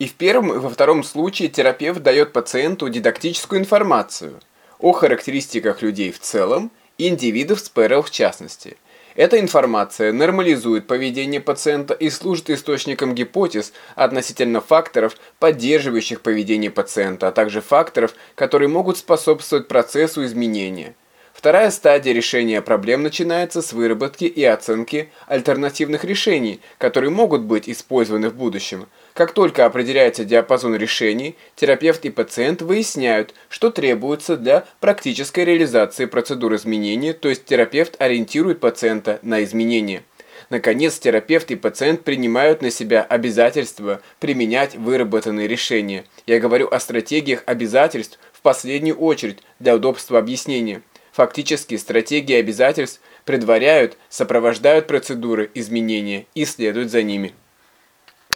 И в первом, и во втором случае терапевт дает пациенту дидактическую информацию о характеристиках людей в целом и индивидов с ПРЛ в частности. Эта информация нормализует поведение пациента и служит источником гипотез относительно факторов, поддерживающих поведение пациента, а также факторов, которые могут способствовать процессу изменения. Вторая стадия решения проблем начинается с выработки и оценки альтернативных решений, которые могут быть использованы в будущем. Как только определяется диапазон решений, терапевт и пациент выясняют, что требуется для практической реализации процедур изменения, то есть терапевт ориентирует пациента на изменения. Наконец, терапевт и пациент принимают на себя обязательство применять выработанные решения. Я говорю о стратегиях обязательств в последнюю очередь для удобства объяснения. Фактически, стратегии обязательств предваряют, сопровождают процедуры изменения и следуют за ними.